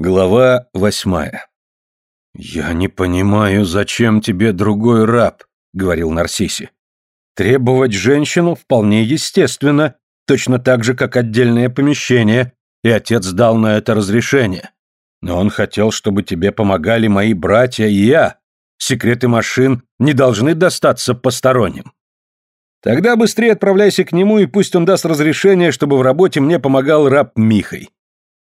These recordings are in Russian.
Глава восьмая. «Я не понимаю, зачем тебе другой раб», — говорил Нарсиси. «Требовать женщину вполне естественно, точно так же, как отдельное помещение, и отец дал на это разрешение. Но он хотел, чтобы тебе помогали мои братья и я. Секреты машин не должны достаться посторонним». «Тогда быстрее отправляйся к нему, и пусть он даст разрешение, чтобы в работе мне помогал раб Михай.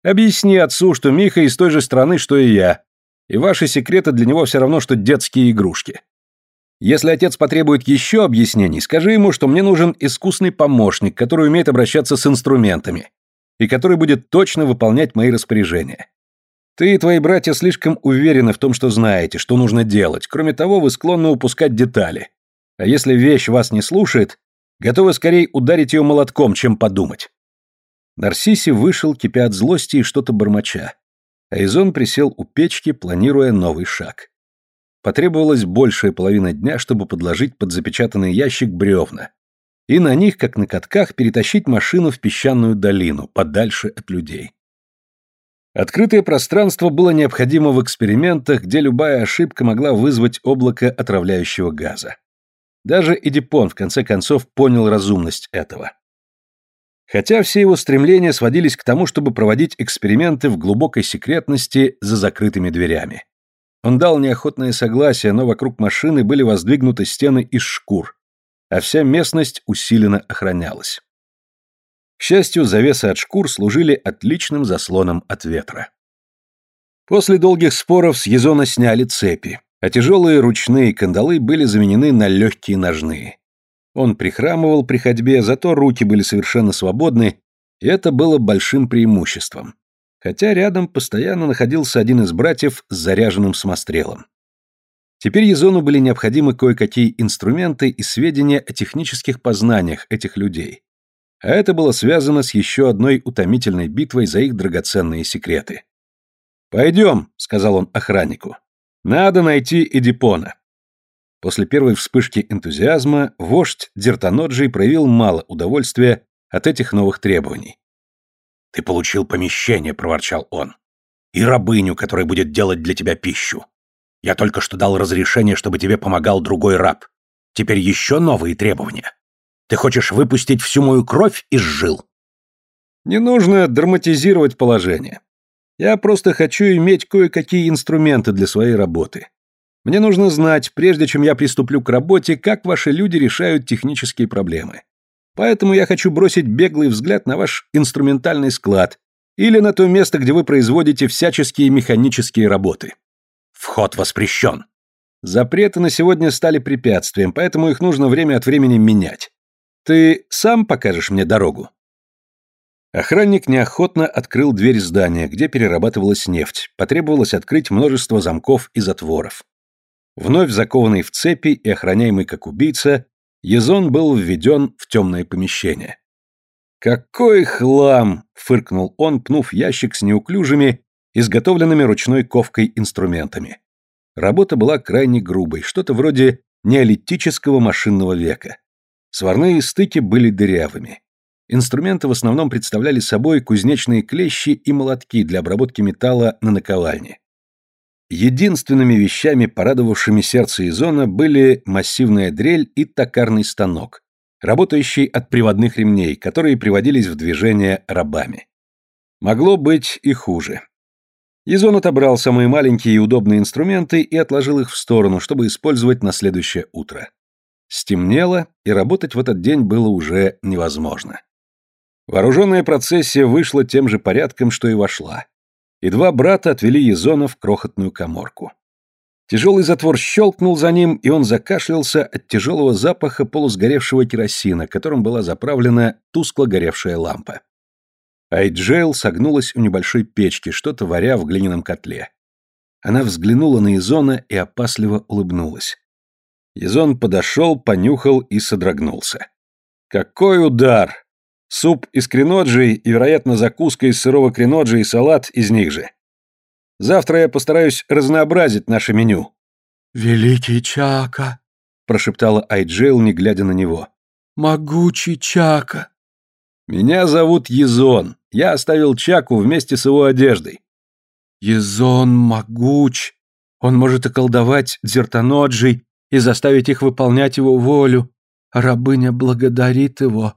Объясни отцу, что Миха из той же страны, что и я, и ваши секреты для него все равно, что детские игрушки. Если отец потребует еще объяснений, скажи ему, что мне нужен искусный помощник, который умеет обращаться с инструментами и который будет точно выполнять мои распоряжения. Ты и твои братья слишком уверены в том, что знаете, что нужно делать. Кроме того, вы склонны упускать детали. А если вещь вас не слушает, готовы скорее ударить ее молотком, чем подумать. Нарсиси вышел, кипя от злости и что-то бормоча. Айзон присел у печки, планируя новый шаг. Потребовалась большая половина дня, чтобы подложить под запечатанный ящик бревна. И на них, как на катках, перетащить машину в песчаную долину, подальше от людей. Открытое пространство было необходимо в экспериментах, где любая ошибка могла вызвать облако отравляющего газа. Даже Эдипон в конце концов понял разумность этого. Хотя все его стремления сводились к тому, чтобы проводить эксперименты в глубокой секретности за закрытыми дверями. Он дал неохотное согласие, но вокруг машины были воздвигнуты стены из шкур, а вся местность усиленно охранялась. К счастью, завесы от шкур служили отличным заслоном от ветра. После долгих споров с Езона сняли цепи, а тяжелые ручные кандалы были заменены на легкие ножные. Он прихрамывал при ходьбе, зато руки были совершенно свободны, и это было большим преимуществом. Хотя рядом постоянно находился один из братьев с заряженным самострелом. Теперь Езону были необходимы кое-какие инструменты и сведения о технических познаниях этих людей. А это было связано с еще одной утомительной битвой за их драгоценные секреты. «Пойдем», — сказал он охраннику. «Надо найти Эдипона». После первой вспышки энтузиазма вождь Дертаноджий проявил мало удовольствия от этих новых требований. «Ты получил помещение», — проворчал он, — «и рабыню, которая будет делать для тебя пищу. Я только что дал разрешение, чтобы тебе помогал другой раб. Теперь еще новые требования. Ты хочешь выпустить всю мою кровь из жил?» «Не нужно драматизировать положение. Я просто хочу иметь кое-какие инструменты для своей работы. Мне нужно знать, прежде чем я приступлю к работе, как ваши люди решают технические проблемы. Поэтому я хочу бросить беглый взгляд на ваш инструментальный склад или на то место, где вы производите всяческие механические работы. Вход воспрещен. Запреты на сегодня стали препятствием, поэтому их нужно время от времени менять. Ты сам покажешь мне дорогу?» Охранник неохотно открыл дверь здания, где перерабатывалась нефть. Потребовалось открыть множество замков и затворов. Вновь закованный в цепи и охраняемый как убийца, Езон был введен в темное помещение. «Какой хлам!» — фыркнул он, пнув ящик с неуклюжими, изготовленными ручной ковкой инструментами. Работа была крайне грубой, что-то вроде неолитического машинного века. Сварные стыки были дырявыми. Инструменты в основном представляли собой кузнечные клещи и молотки для обработки металла на наковальне. Единственными вещами, порадовавшими сердце Изона, были массивная дрель и токарный станок, работающий от приводных ремней, которые приводились в движение рабами. Могло быть и хуже. Изон отобрал самые маленькие и удобные инструменты и отложил их в сторону, чтобы использовать на следующее утро. Стемнело, и работать в этот день было уже невозможно. Вооруженная процессия вышла тем же порядком, что и вошла и два брата отвели Езона в крохотную коморку. Тяжелый затвор щелкнул за ним, и он закашлялся от тяжелого запаха полусгоревшего керосина, которым была заправлена тускло горевшая лампа. Айджейл согнулась у небольшой печки, что-то варя в глиняном котле. Она взглянула на Язона и опасливо улыбнулась. Язон подошел, понюхал и содрогнулся. «Какой удар! Суп из креноджи и, вероятно, закуска из сырого креноджи и салат из них же. Завтра я постараюсь разнообразить наше меню». «Великий Чака», — прошептала Айджейл, не глядя на него. «Могучий Чака». «Меня зовут Язон. Я оставил Чаку вместе с его одеждой». Езон могуч. Он может околдовать дзертоноджей и заставить их выполнять его волю. Рабыня благодарит его.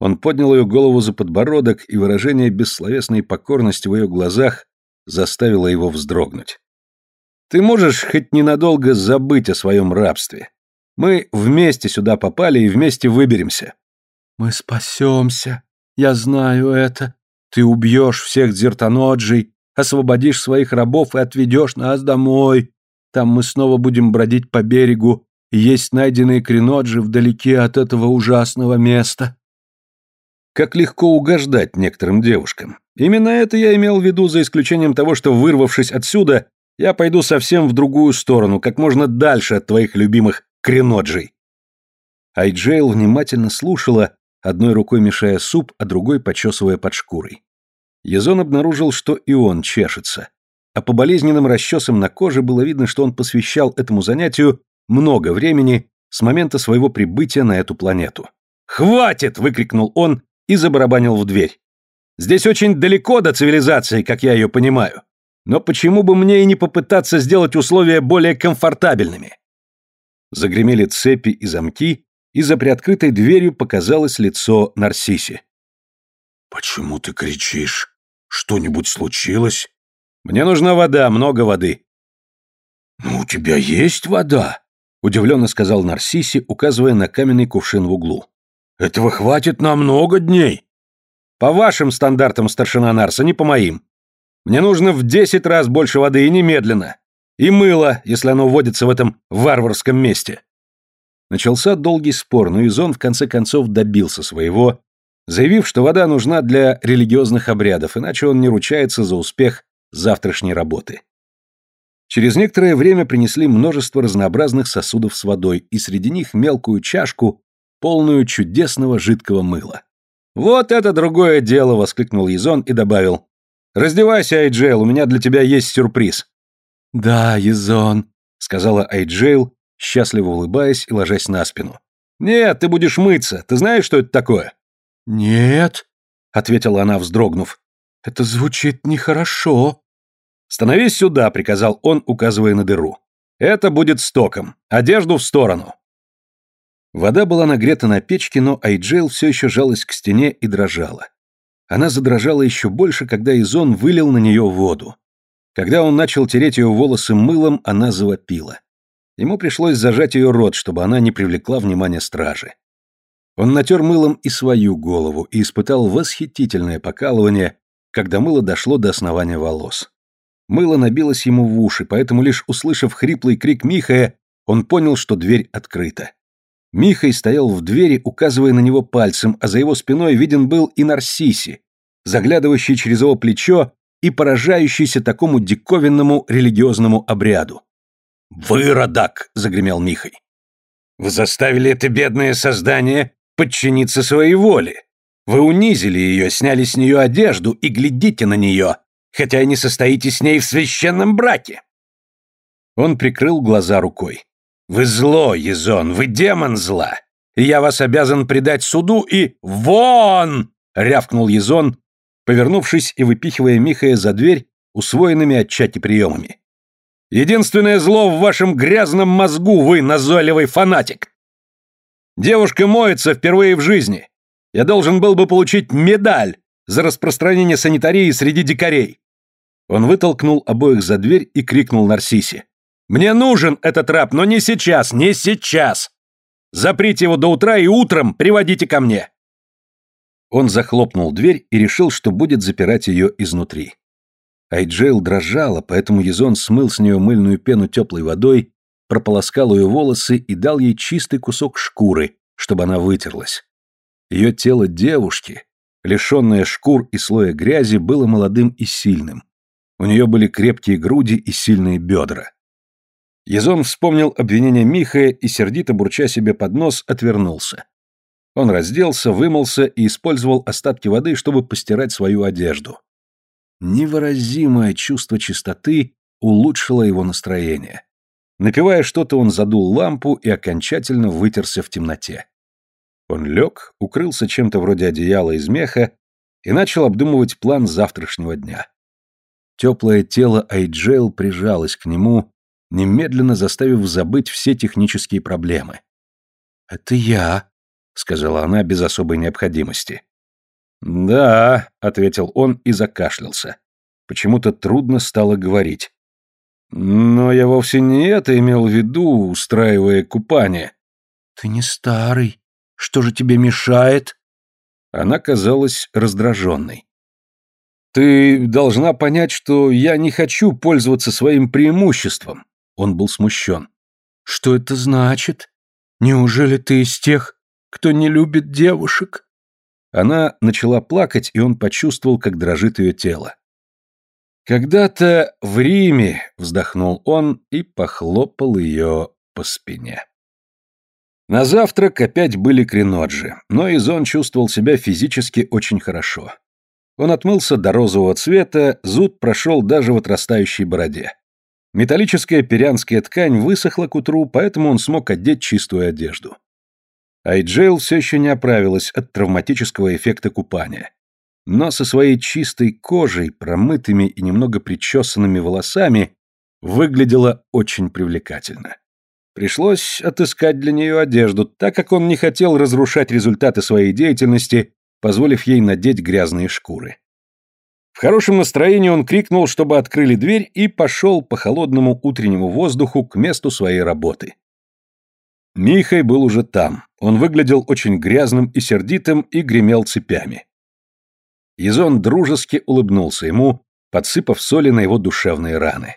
Он поднял ее голову за подбородок, и выражение бессловесной покорности в ее глазах заставило его вздрогнуть. «Ты можешь хоть ненадолго забыть о своем рабстве? Мы вместе сюда попали и вместе выберемся». «Мы спасемся. Я знаю это. Ты убьешь всех дзертоноджей, освободишь своих рабов и отведешь нас домой. Там мы снова будем бродить по берегу и есть найденные креноджи вдалеке от этого ужасного места». Как легко угождать некоторым девушкам. Именно это я имел в виду, за исключением того, что, вырвавшись отсюда, я пойду совсем в другую сторону, как можно дальше от твоих любимых креноджей. Айджейл внимательно слушала, одной рукой мешая суп, а другой почесывая под шкурой. Езон обнаружил, что и он чешется. А по болезненным расчесам на коже было видно, что он посвящал этому занятию много времени с момента своего прибытия на эту планету. «Хватит!» — выкрикнул он и забарабанил в дверь. «Здесь очень далеко до цивилизации, как я ее понимаю. Но почему бы мне и не попытаться сделать условия более комфортабельными?» Загремели цепи и замки, и за приоткрытой дверью показалось лицо Нарсиси. «Почему ты кричишь? Что-нибудь случилось?» «Мне нужна вода, много воды». «Ну, у тебя есть вода?» — удивленно сказал Нарсиси, указывая на каменный кувшин в углу. Этого хватит на много дней. По вашим стандартам, старшина Нарса, не по моим. Мне нужно в десять раз больше воды и немедленно. И мыло, если оно водится в этом варварском месте. Начался долгий спор, но Изон в конце концов добился своего, заявив, что вода нужна для религиозных обрядов, иначе он не ручается за успех завтрашней работы. Через некоторое время принесли множество разнообразных сосудов с водой, и среди них мелкую чашку полную чудесного жидкого мыла. «Вот это другое дело!» — воскликнул Езон и добавил. «Раздевайся, Айджейл, у меня для тебя есть сюрприз». «Да, Язон», — сказала Айджейл, счастливо улыбаясь и ложась на спину. «Нет, ты будешь мыться. Ты знаешь, что это такое?» «Нет», — ответила она, вздрогнув. «Это звучит нехорошо». «Становись сюда», — приказал он, указывая на дыру. «Это будет стоком. Одежду в сторону». Вода была нагрета на печке, но Айджейл все еще жалась к стене и дрожала. Она задрожала еще больше, когда Изон вылил на нее воду. Когда он начал тереть ее волосы мылом, она завопила. Ему пришлось зажать ее рот, чтобы она не привлекла внимания стражи. Он натер мылом и свою голову и испытал восхитительное покалывание, когда мыло дошло до основания волос. Мыло набилось ему в уши, поэтому лишь услышав хриплый крик Михая, он понял, что дверь открыта. Михай стоял в двери, указывая на него пальцем, а за его спиной виден был и Нарсиси, заглядывающий через его плечо и поражающийся такому диковинному религиозному обряду. «Выродок!» — загремел Михай. «Вы заставили это бедное создание подчиниться своей воле. Вы унизили ее, сняли с нее одежду и глядите на нее, хотя и не состоите с ней в священном браке». Он прикрыл глаза рукой. Вы зло, Езон, вы демон зла. Я вас обязан предать суду и... Вон! рявкнул Езон, повернувшись и выпихивая Михая за дверь усвоенными от чати приемами. Единственное зло в вашем грязном мозгу, вы назойливый фанатик. Девушка моется впервые в жизни. Я должен был бы получить медаль за распространение санитарии среди дикарей. Он вытолкнул обоих за дверь и крикнул Нарсисе. Мне нужен этот раб, но не сейчас, не сейчас. Заприте его до утра и утром приводите ко мне. Он захлопнул дверь и решил, что будет запирать ее изнутри. Айджейл дрожала, поэтому Езон смыл с нее мыльную пену теплой водой, прополоскал ее волосы и дал ей чистый кусок шкуры, чтобы она вытерлась. Ее тело девушки, лишенное шкур и слоя грязи, было молодым и сильным. У нее были крепкие груди и сильные бедра. Езон вспомнил обвинение Михая и, сердито бурча себе под нос, отвернулся. Он разделся, вымылся и использовал остатки воды, чтобы постирать свою одежду. Невыразимое чувство чистоты улучшило его настроение. Напивая что-то, он задул лампу и окончательно вытерся в темноте. Он лег, укрылся чем-то вроде одеяла из меха и начал обдумывать план завтрашнего дня. Теплое тело Айджейл прижалось к нему, немедленно заставив забыть все технические проблемы. «Это я», — сказала она без особой необходимости. «Да», — ответил он и закашлялся. Почему-то трудно стало говорить. «Но я вовсе не это имел в виду, устраивая купание». «Ты не старый. Что же тебе мешает?» Она казалась раздраженной. «Ты должна понять, что я не хочу пользоваться своим преимуществом». Он был смущен. «Что это значит? Неужели ты из тех, кто не любит девушек?» Она начала плакать, и он почувствовал, как дрожит ее тело. «Когда-то в Риме», — вздохнул он и похлопал ее по спине. На завтрак опять были креноджи, но Изон чувствовал себя физически очень хорошо. Он отмылся до розового цвета, зуд прошел даже в отрастающей бороде. Металлическая перянская ткань высохла к утру, поэтому он смог одеть чистую одежду. Айджейл все еще не оправилась от травматического эффекта купания. Но со своей чистой кожей, промытыми и немного причесанными волосами, выглядела очень привлекательно. Пришлось отыскать для нее одежду, так как он не хотел разрушать результаты своей деятельности, позволив ей надеть грязные шкуры. Хорошем настроении он крикнул, чтобы открыли дверь, и пошел по холодному утреннему воздуху к месту своей работы. Михай был уже там. Он выглядел очень грязным и сердитым и гремел цепями. Язон дружески улыбнулся ему, подсыпав соли на его душевные раны.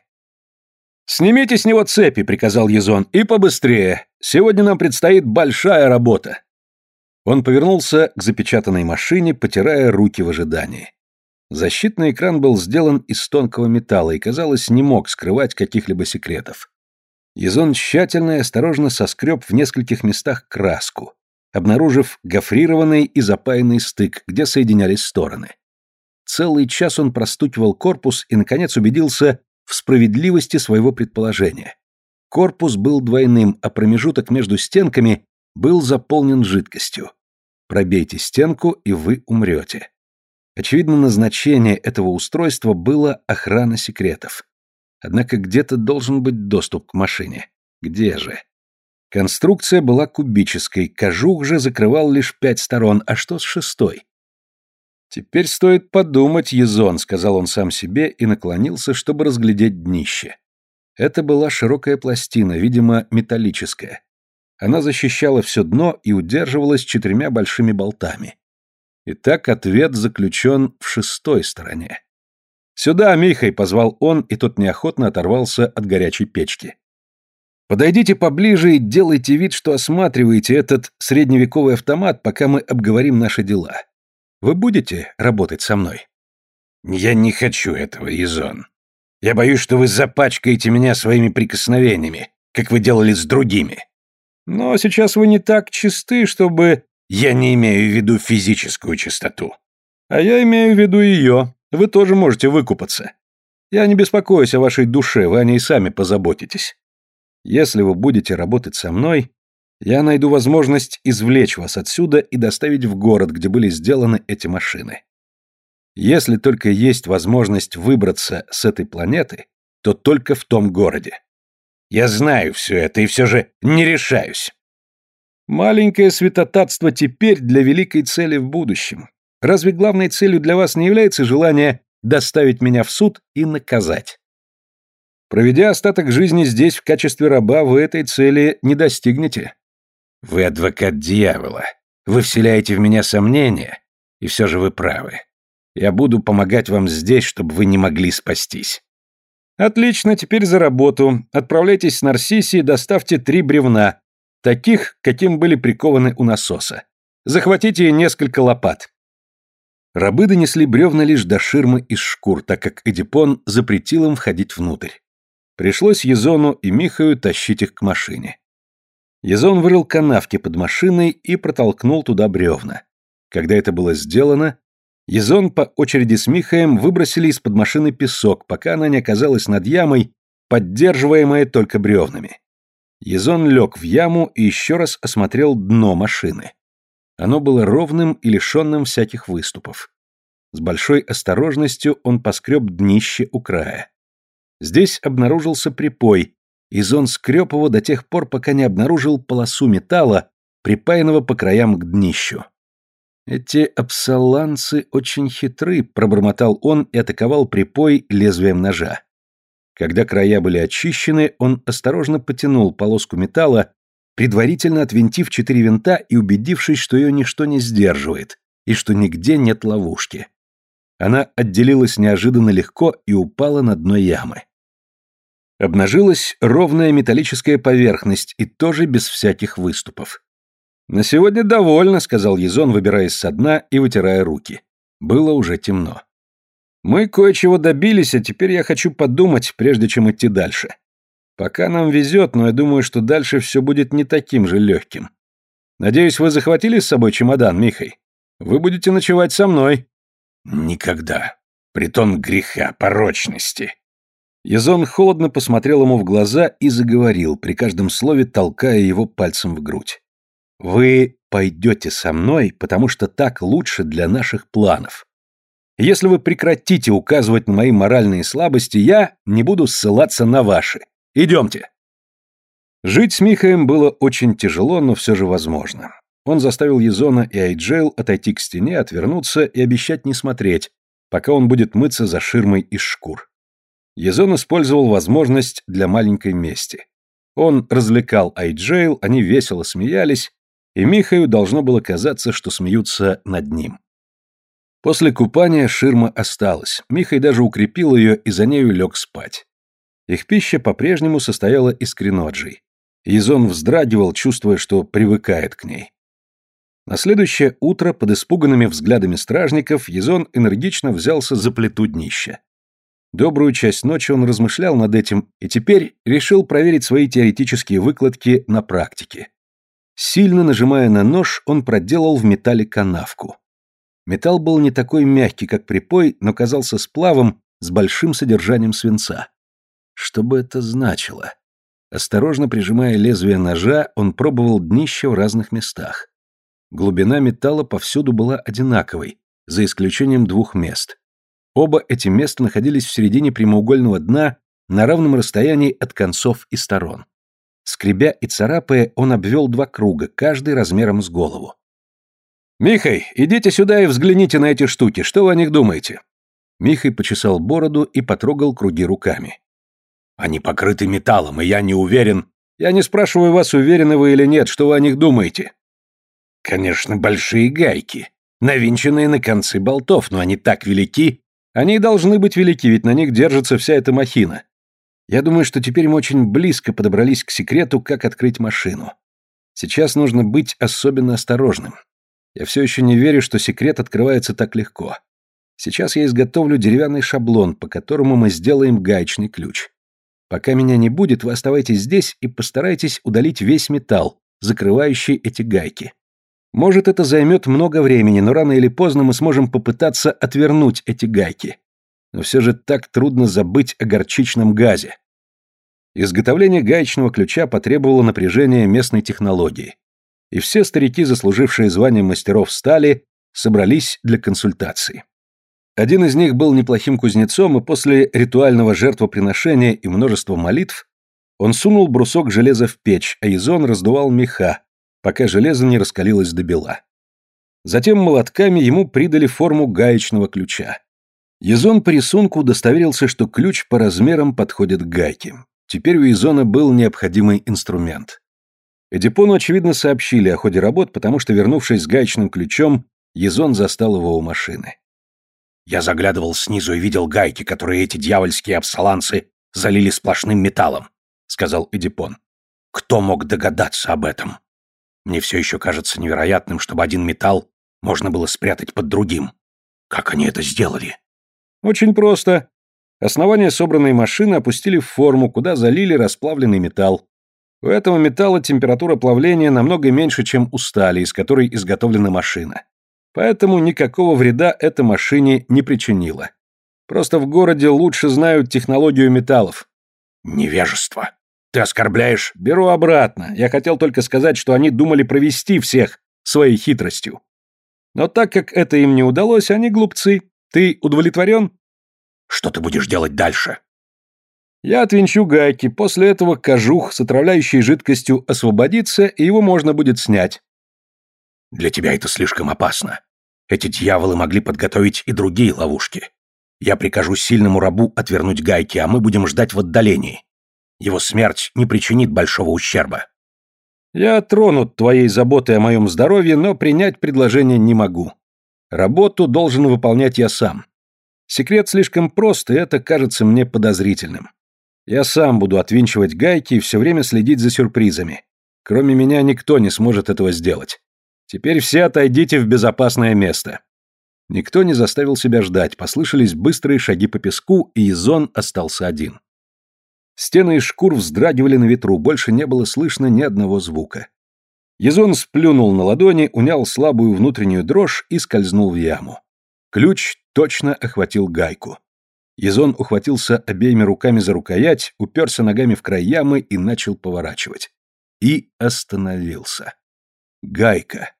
«Снимите с него цепи», — приказал Езон, — «и побыстрее. Сегодня нам предстоит большая работа». Он повернулся к запечатанной машине, потирая руки в ожидании. Защитный экран был сделан из тонкого металла и, казалось, не мог скрывать каких-либо секретов. Езон тщательно и осторожно соскреб в нескольких местах краску, обнаружив гофрированный и запаянный стык, где соединялись стороны. Целый час он простукивал корпус и, наконец, убедился, в справедливости своего предположения. Корпус был двойным, а промежуток между стенками был заполнен жидкостью. Пробейте стенку, и вы умрете. Очевидно, назначение этого устройства было охрана секретов. Однако где-то должен быть доступ к машине. Где же? Конструкция была кубической, кожух же закрывал лишь пять сторон, а что с шестой? «Теперь стоит подумать, Езон», — сказал он сам себе и наклонился, чтобы разглядеть днище. Это была широкая пластина, видимо, металлическая. Она защищала все дно и удерживалась четырьмя большими болтами. Итак, ответ заключен в шестой стороне. «Сюда, Михай!» — позвал он, и тот неохотно оторвался от горячей печки. «Подойдите поближе и делайте вид, что осматриваете этот средневековый автомат, пока мы обговорим наши дела. Вы будете работать со мной?» «Я не хочу этого, Изон. Я боюсь, что вы запачкаете меня своими прикосновениями, как вы делали с другими. Но сейчас вы не так чисты, чтобы...» «Я не имею в виду физическую чистоту». «А я имею в виду ее. Вы тоже можете выкупаться. Я не беспокоюсь о вашей душе, вы о ней сами позаботитесь. Если вы будете работать со мной, я найду возможность извлечь вас отсюда и доставить в город, где были сделаны эти машины. Если только есть возможность выбраться с этой планеты, то только в том городе. Я знаю все это и все же не решаюсь. Маленькое святотатство теперь для великой цели в будущем. Разве главной целью для вас не является желание доставить меня в суд и наказать? Проведя остаток жизни здесь в качестве раба, вы этой цели не достигнете. Вы адвокат дьявола. Вы вселяете в меня сомнения, и все же вы правы. Я буду помогать вам здесь, чтобы вы не могли спастись. Отлично, теперь за работу. Отправляйтесь с Нарсиси и доставьте три бревна, таких, каким были прикованы у насоса. Захватите несколько лопат. Рабы донесли бревна лишь до ширмы из шкур, так как Эдипон запретил им входить внутрь. Пришлось Езону и Михаю тащить их к машине. Язон вырыл канавки под машиной и протолкнул туда бревна. Когда это было сделано, Язон по очереди с Михаем выбросили из-под машины песок, пока она не оказалась над ямой, поддерживаемая только бревнами. Язон лег в яму и еще раз осмотрел дно машины. Оно было ровным и лишенным всяких выступов. С большой осторожностью он поскреб днище у края. Здесь обнаружился припой, и Зон скреб его до тех пор, пока не обнаружил полосу металла, припаянного по краям к днищу. «Эти апсаланцы очень хитры», — пробормотал он и атаковал припой лезвием ножа. Когда края были очищены, он осторожно потянул полоску металла, предварительно отвинтив четыре винта и убедившись, что ее ничто не сдерживает и что нигде нет ловушки. Она отделилась неожиданно легко и упала на дно ямы. Обнажилась ровная металлическая поверхность и тоже без всяких выступов. «На сегодня довольно», — сказал Езон, выбираясь со дна и вытирая руки. Было уже темно. «Мы кое-чего добились, а теперь я хочу подумать, прежде чем идти дальше. Пока нам везет, но я думаю, что дальше все будет не таким же легким. Надеюсь, вы захватили с собой чемодан, Михай? Вы будете ночевать со мной». «Никогда. Притон греха, порочности». Язон холодно посмотрел ему в глаза и заговорил, при каждом слове толкая его пальцем в грудь. Вы пойдете со мной, потому что так лучше для наших планов. Если вы прекратите указывать на мои моральные слабости, я не буду ссылаться на ваши. Идемте. Жить с Михаем было очень тяжело, но все же возможно. Он заставил Язона и Айджейл отойти к стене, отвернуться и обещать не смотреть, пока он будет мыться за ширмой из шкур. Язон использовал возможность для маленькой мести. Он развлекал Айджейл, они весело смеялись, и Михаю должно было казаться, что смеются над ним. После купания ширма осталась, Михай даже укрепил ее и за нею лег спать. Их пища по-прежнему состояла из креноджей. Язон вздрагивал, чувствуя, что привыкает к ней. На следующее утро под испуганными взглядами стражников Язон энергично взялся за плиту днища. Добрую часть ночи он размышлял над этим и теперь решил проверить свои теоретические выкладки на практике. Сильно нажимая на нож, он проделал в металле канавку. Металл был не такой мягкий, как припой, но казался сплавом с большим содержанием свинца. Что бы это значило? Осторожно прижимая лезвие ножа, он пробовал днище в разных местах. Глубина металла повсюду была одинаковой, за исключением двух мест. Оба эти места находились в середине прямоугольного дна на равном расстоянии от концов и сторон. Скребя и царапая, он обвел два круга, каждый размером с голову. «Михай, идите сюда и взгляните на эти штуки, что вы о них думаете?» Михай почесал бороду и потрогал круги руками. «Они покрыты металлом, и я не уверен...» «Я не спрашиваю вас, уверены вы или нет, что вы о них думаете?» «Конечно, большие гайки, навинченные на концы болтов, но они так велики...» «Они должны быть велики, ведь на них держится вся эта махина. Я думаю, что теперь мы очень близко подобрались к секрету, как открыть машину. Сейчас нужно быть особенно осторожным. Я все еще не верю, что секрет открывается так легко. Сейчас я изготовлю деревянный шаблон, по которому мы сделаем гаечный ключ. Пока меня не будет, вы оставайтесь здесь и постарайтесь удалить весь металл, закрывающий эти гайки. Может, это займет много времени, но рано или поздно мы сможем попытаться отвернуть эти гайки но все же так трудно забыть о горчичном газе. Изготовление гаечного ключа потребовало напряжения местной технологии, и все старики, заслужившие звание мастеров стали, собрались для консультации. Один из них был неплохим кузнецом, и после ритуального жертвоприношения и множества молитв он сунул брусок железа в печь, а Изон раздувал меха, пока железо не раскалилось до бела. Затем молотками ему придали форму гаечного ключа. Езон по рисунку удостоверился, что ключ по размерам подходит к гайке. Теперь у Езона был необходимый инструмент. Эдипону, очевидно, сообщили о ходе работ, потому что, вернувшись с гаечным ключом, Езон застал его у машины. «Я заглядывал снизу и видел гайки, которые эти дьявольские абсаланцы залили сплошным металлом», — сказал Эдипон. «Кто мог догадаться об этом? Мне все еще кажется невероятным, чтобы один металл можно было спрятать под другим. Как они это сделали?» Очень просто. Основание собранной машины опустили в форму, куда залили расплавленный металл. У этого металла температура плавления намного меньше, чем у стали, из которой изготовлена машина. Поэтому никакого вреда эта машине не причинила. Просто в городе лучше знают технологию металлов. Невежество. Ты оскорбляешь? Беру обратно. Я хотел только сказать, что они думали провести всех своей хитростью. Но так как это им не удалось, они глупцы. Ты удовлетворен? Что ты будешь делать дальше? Я отвинчу гайки, после этого кожух с отравляющей жидкостью освободится, и его можно будет снять. Для тебя это слишком опасно. Эти дьяволы могли подготовить и другие ловушки. Я прикажу сильному рабу отвернуть гайки, а мы будем ждать в отдалении. Его смерть не причинит большого ущерба. Я тронут твоей заботой о моем здоровье, но принять предложение не могу. Работу должен выполнять я сам. Секрет слишком прост, и это кажется мне подозрительным. Я сам буду отвинчивать гайки и все время следить за сюрпризами. Кроме меня никто не сможет этого сделать. Теперь все отойдите в безопасное место. Никто не заставил себя ждать, послышались быстрые шаги по песку, и Изон остался один. Стены из шкур вздрагивали на ветру, больше не было слышно ни одного звука. Езон сплюнул на ладони, унял слабую внутреннюю дрожь и скользнул в яму. Ключ точно охватил гайку. Езон ухватился обеими руками за рукоять, уперся ногами в край ямы и начал поворачивать. И остановился. Гайка.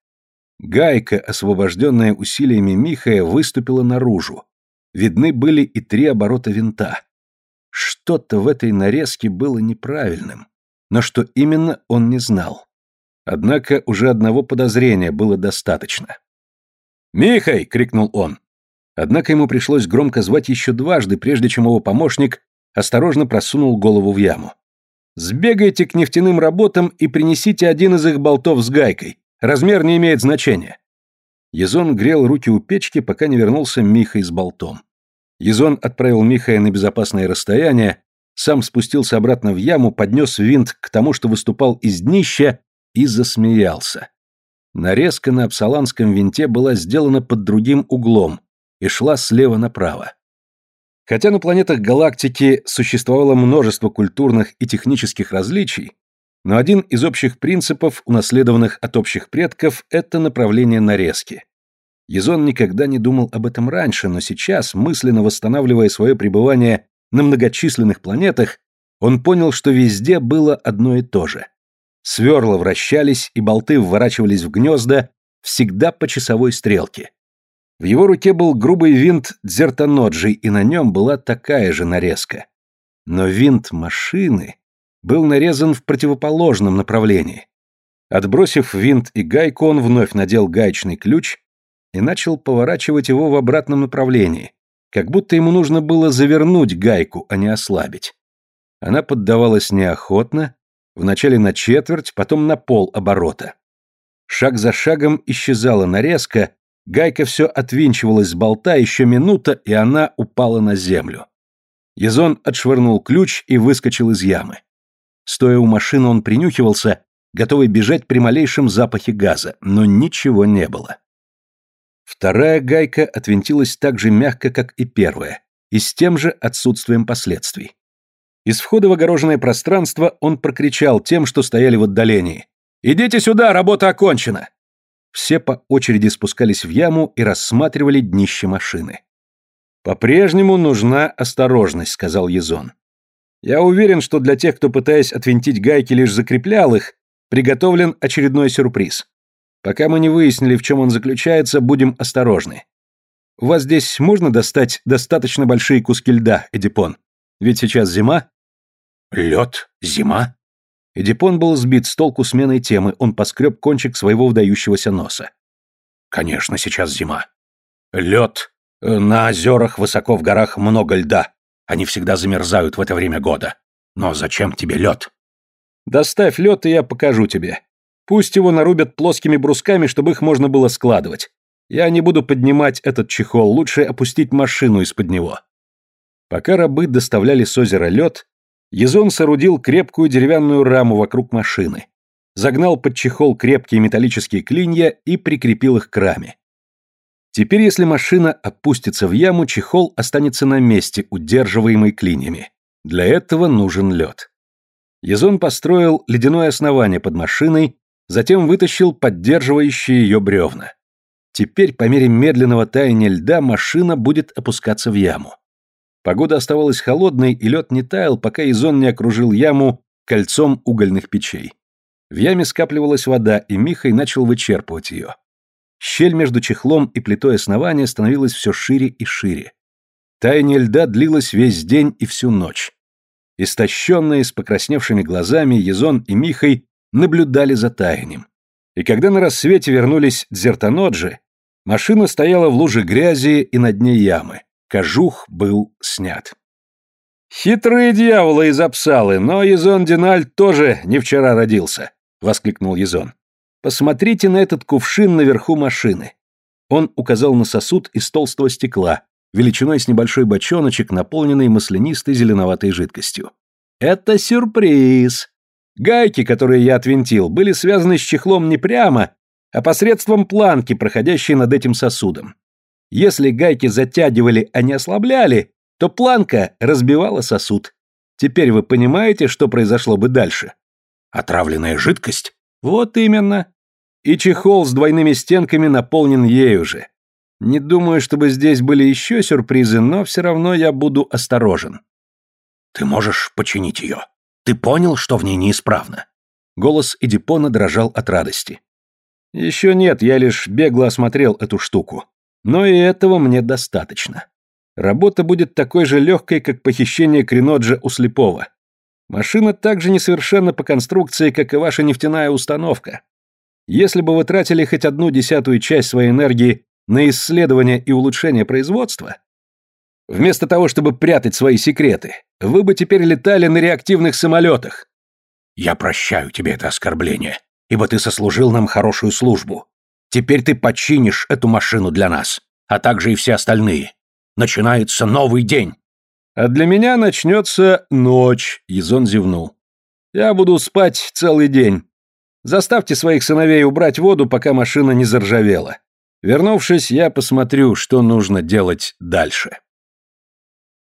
Гайка, освобожденная усилиями Михая, выступила наружу. Видны были и три оборота винта. Что-то в этой нарезке было неправильным, но что именно он не знал. Однако уже одного подозрения было достаточно. «Михай!» — крикнул он. Однако ему пришлось громко звать еще дважды, прежде чем его помощник осторожно просунул голову в яму. «Сбегайте к нефтяным работам и принесите один из их болтов с гайкой. Размер не имеет значения». Езон грел руки у печки, пока не вернулся Михай с болтом. Езон отправил Михая на безопасное расстояние, сам спустился обратно в яму, поднес винт к тому, что выступал из днища, и засмеялся. Нарезка на апсаланском винте была сделана под другим углом и шла слева направо. Хотя на планетах галактики существовало множество культурных и технических различий, но один из общих принципов, унаследованных от общих предков, это направление нарезки. Езон никогда не думал об этом раньше, но сейчас, мысленно восстанавливая свое пребывание на многочисленных планетах, он понял, что везде было одно и то же. Сверла вращались, и болты вворачивались в гнезда всегда по часовой стрелке. В его руке был грубый винт дзертоноджи, и на нем была такая же нарезка. Но винт машины был нарезан в противоположном направлении. Отбросив винт и гайку, он вновь надел гаечный ключ и начал поворачивать его в обратном направлении, как будто ему нужно было завернуть гайку, а не ослабить. Она поддавалась неохотно, вначале на четверть, потом на пол оборота. Шаг за шагом исчезала нарезка, гайка все отвинчивалась с болта, еще минута, и она упала на землю. Язон отшвырнул ключ и выскочил из ямы. Стоя у машины, он принюхивался, готовый бежать при малейшем запахе газа, но ничего не было. Вторая гайка отвинтилась так же мягко, как и первая, и с тем же отсутствием последствий. Из входа в огороженное пространство он прокричал тем, что стояли в отдалении. «Идите сюда, работа окончена!» Все по очереди спускались в яму и рассматривали днище машины. «По-прежнему нужна осторожность», — сказал Езон. «Я уверен, что для тех, кто, пытаясь отвинтить гайки, лишь закреплял их, приготовлен очередной сюрприз. Пока мы не выяснили, в чем он заключается, будем осторожны. У вас здесь можно достать достаточно большие куски льда, Эдипон? Ведь сейчас зима. Лед? Зима? Эдипон был сбит с толку сменой темы, он поскреб кончик своего выдающегося носа. Конечно, сейчас зима. Лед. На озерах высоко в горах много льда. Они всегда замерзают в это время года. Но зачем тебе лед? Доставь лед, и я покажу тебе. Пусть его нарубят плоскими брусками, чтобы их можно было складывать. Я не буду поднимать этот чехол, лучше опустить машину из-под него. Пока рабы доставляли с озера лед, Езон соорудил крепкую деревянную раму вокруг машины, загнал под чехол крепкие металлические клинья и прикрепил их к раме. Теперь, если машина опустится в яму, чехол останется на месте, удерживаемый клиньями. Для этого нужен лед. Езон построил ледяное основание под машиной затем вытащил поддерживающие ее бревна. Теперь, по мере медленного таяния льда, машина будет опускаться в яму. Погода оставалась холодной, и лед не таял, пока Изон не окружил яму кольцом угольных печей. В яме скапливалась вода, и Михай начал вычерпывать ее. Щель между чехлом и плитой основания становилась все шире и шире. Таяние льда длилось весь день и всю ночь. Истощенные, с покрасневшими глазами, Езон и Михай наблюдали за таянием. И когда на рассвете вернулись дзертоноджи, машина стояла в луже грязи и на дне ямы. Кожух был снят. «Хитрые дьяволы из Апсалы, но Езон Диналь тоже не вчера родился», — воскликнул Езон. «Посмотрите на этот кувшин наверху машины». Он указал на сосуд из толстого стекла, величиной с небольшой бочоночек, наполненный маслянистой зеленоватой жидкостью. «Это сюрприз!» Гайки, которые я отвинтил, были связаны с чехлом не прямо, а посредством планки, проходящей над этим сосудом. Если гайки затягивали, а не ослабляли, то планка разбивала сосуд. Теперь вы понимаете, что произошло бы дальше? Отравленная жидкость? Вот именно. И чехол с двойными стенками наполнен ею же. Не думаю, чтобы здесь были еще сюрпризы, но все равно я буду осторожен. Ты можешь починить ее. Ты понял, что в ней неисправно? Голос Эдипона дрожал от радости. Еще нет, я лишь бегло осмотрел эту штуку. Но и этого мне достаточно. Работа будет такой же легкой, как похищение Креноджа у слепого. Машина также несовершенна по конструкции, как и ваша нефтяная установка. Если бы вы тратили хоть одну десятую часть своей энергии на исследование и улучшение производства, вместо того, чтобы прятать свои секреты, вы бы теперь летали на реактивных самолетах. Я прощаю тебе это оскорбление, ибо ты сослужил нам хорошую службу. Теперь ты починишь эту машину для нас, а также и все остальные. Начинается новый день. А для меня начнется ночь, Езон зевнул. Я буду спать целый день. Заставьте своих сыновей убрать воду, пока машина не заржавела. Вернувшись, я посмотрю, что нужно делать дальше.